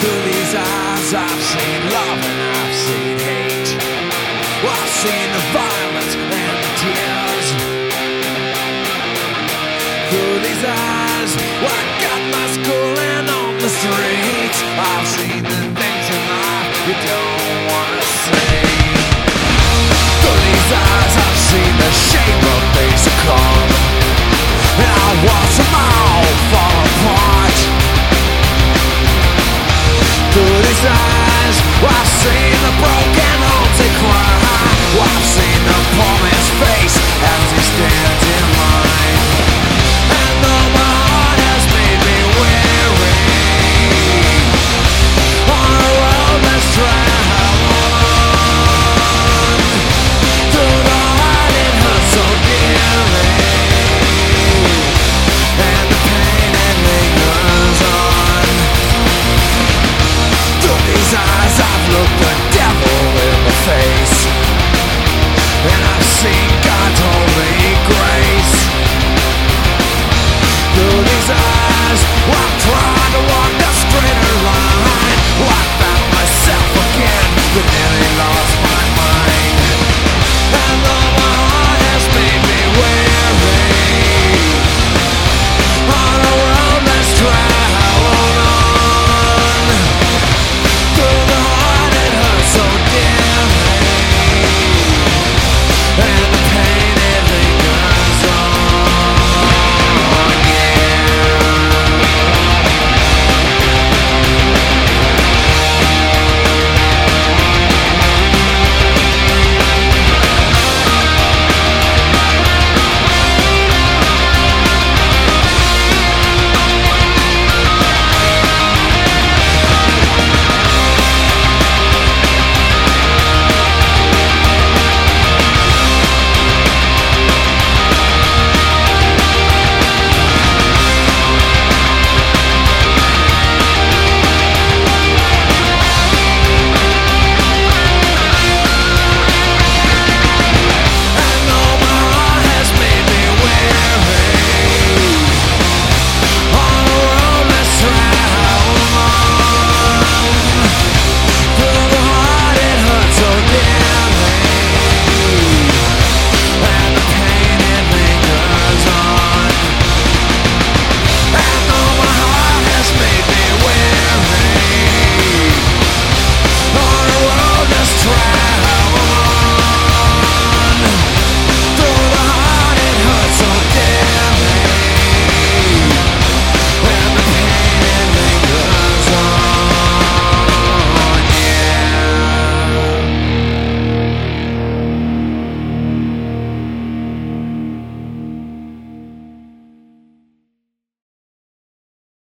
Through these eyes I've seen love and I've seen hate. I've seen the violence and the tears. Through these eyes